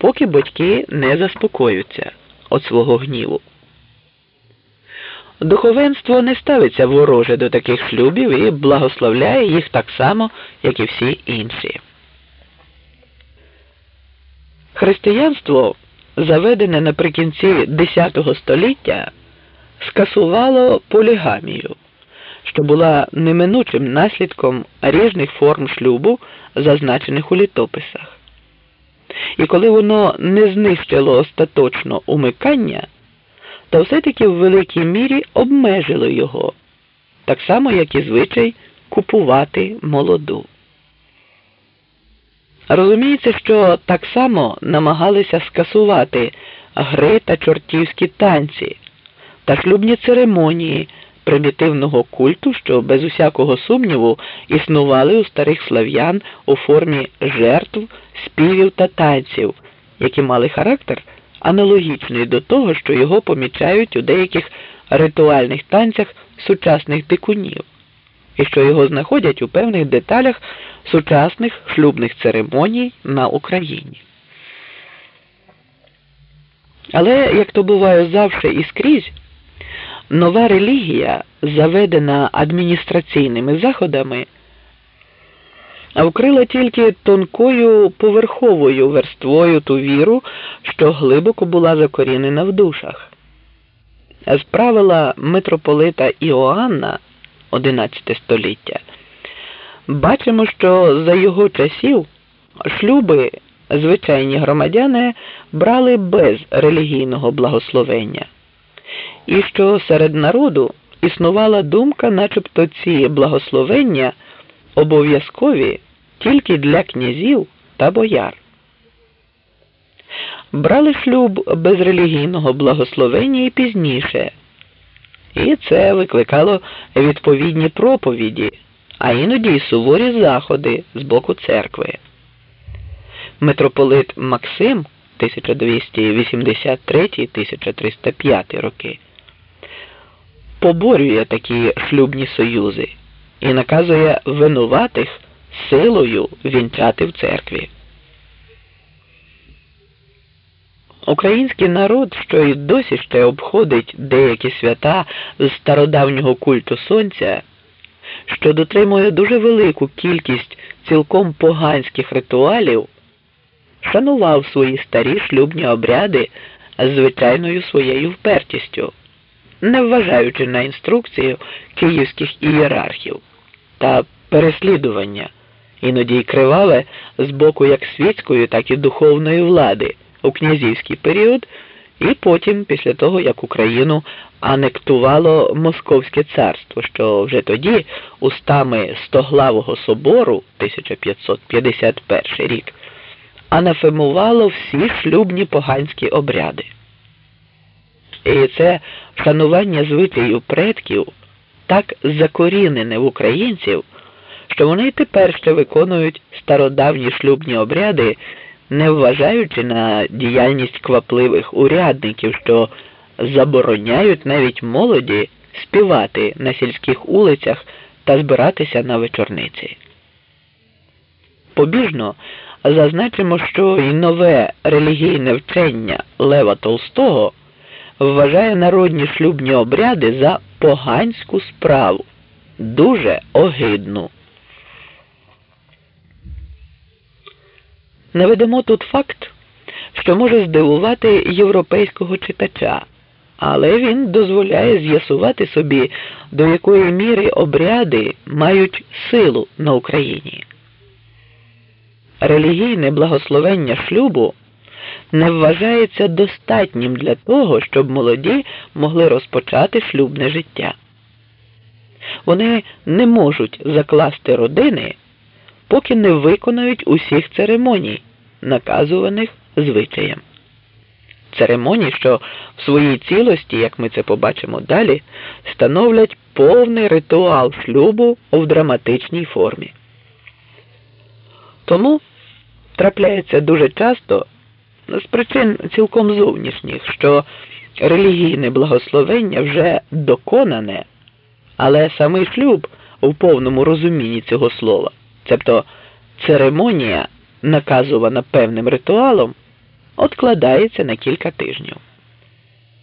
поки батьки не заспокоються від свого гніву. Духовенство не ставиться вороже до таких шлюбів і благословляє їх так само, як і всі інші. Християнство, заведене наприкінці X століття, скасувало полігамію, що була неминучим наслідком різних форм шлюбу, зазначених у літописах. І коли воно не знищило остаточно умикання, то все-таки в великій мірі обмежило його, так само, як і звичай купувати молоду. Розуміється, що так само намагалися скасувати гри та чортівські танці та шлюбні церемонії примітивного культу, що без усякого сумніву існували у старих слав'ян у формі жертв, співів та танців, які мали характер аналогічний до того, що його помічають у деяких ритуальних танцях сучасних дикунів, і що його знаходять у певних деталях сучасних шлюбних церемоній на Україні. Але, як то буває завжди і скрізь, нова релігія, заведена адміністраційними заходами, вкрила тільки тонкою поверховою верствою ту віру, що глибоко була закорінена в душах. З правила митрополита Іоанна XI століття бачимо, що за його часів шлюби звичайні громадяни брали без релігійного благословення, і що серед народу існувала думка, начебто ці благословення обов'язкові тільки для князів та бояр. Брали шлюб без релігійного благословення і пізніше, і це викликало відповідні проповіді, а іноді й суворі заходи з боку церкви. Митрополит Максим 1283-1305 роки поборює такі шлюбні союзи і наказує винуватих силою вінчати в церкві. Український народ, що й досі ще обходить деякі свята з стародавнього культу сонця, що дотримує дуже велику кількість цілком поганських ритуалів, шанував свої старі шлюбні обряди звичайною своєю впертістю, не вважаючи на інструкцію київських ієрархів та переслідування, іноді й криваве з боку як світської, так і духовної влади у князівський період, і потім, після того, як Україну анектувало Московське царство, що вже тоді, устами Стоглавого собору 1551 рік, анафемувало всі шлюбні поганські обряди. І це шанування звичаїв предків так закорінене в українців, що вони тепер ще виконують стародавні шлюбні обряди, не вважаючи на діяльність квапливих урядників, що забороняють навіть молоді співати на сільських улицях та збиратися на вечорниці. Побіжно зазначимо, що й нове релігійне вчення Лева Толстого вважає народні шлюбні обряди за поганську справу, дуже огидну. Наведемо тут факт, що може здивувати європейського читача, але він дозволяє з'ясувати собі, до якої міри обряди мають силу на Україні. Релігійне благословення шлюбу не вважається достатнім для того, щоб молоді могли розпочати шлюбне життя. Вони не можуть закласти родини, поки не виконають усіх церемоній, наказуваних звичаєм. Церемонії, що в своїй цілості, як ми це побачимо далі, становлять повний ритуал шлюбу в драматичній формі. Тому трапляється дуже часто з причин цілком зовнішніх, що релігійне благословення вже доконане, але самий шлюб у повному розумінні цього слова, тобто церемонія, наказувана певним ритуалом, откладається на кілька тижнів.